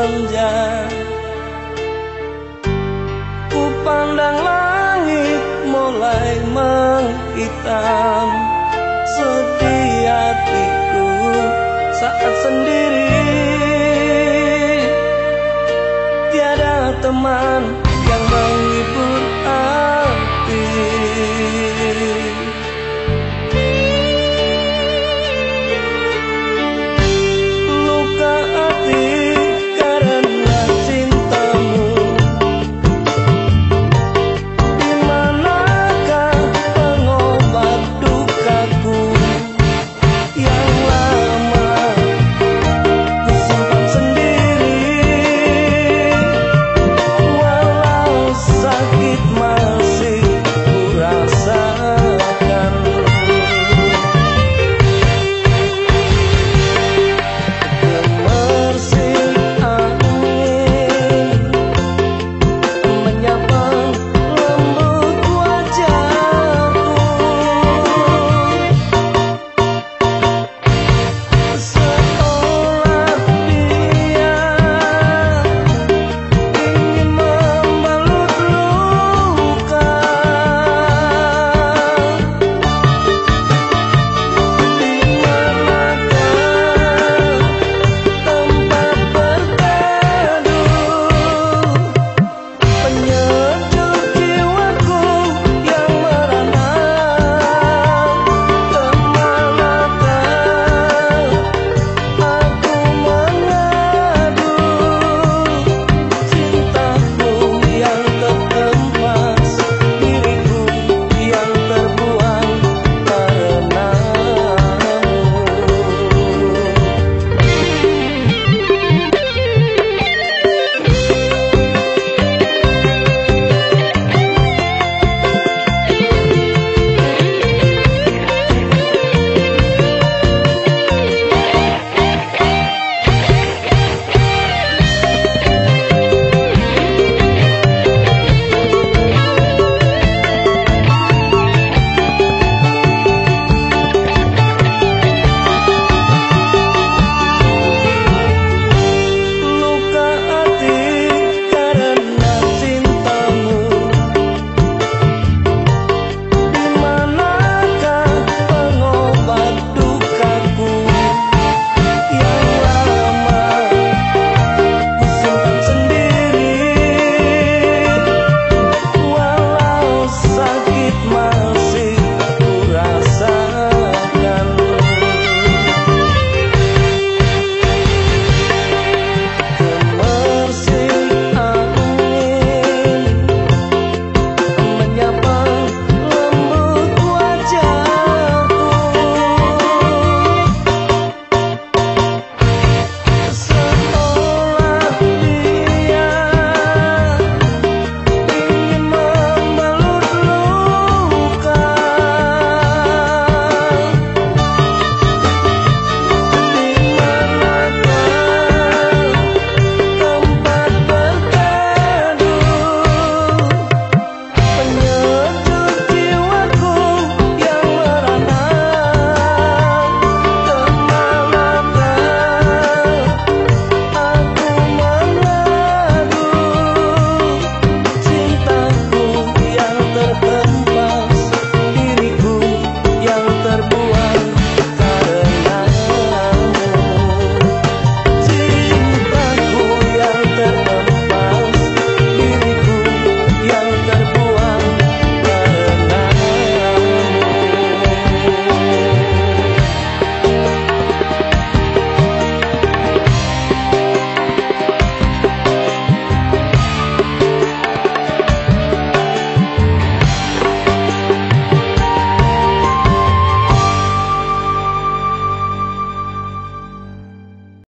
senja Ku pandang langit mulai menghitam. Setiap hatiku saat sendiri. Tiada teman yang menghibur hati.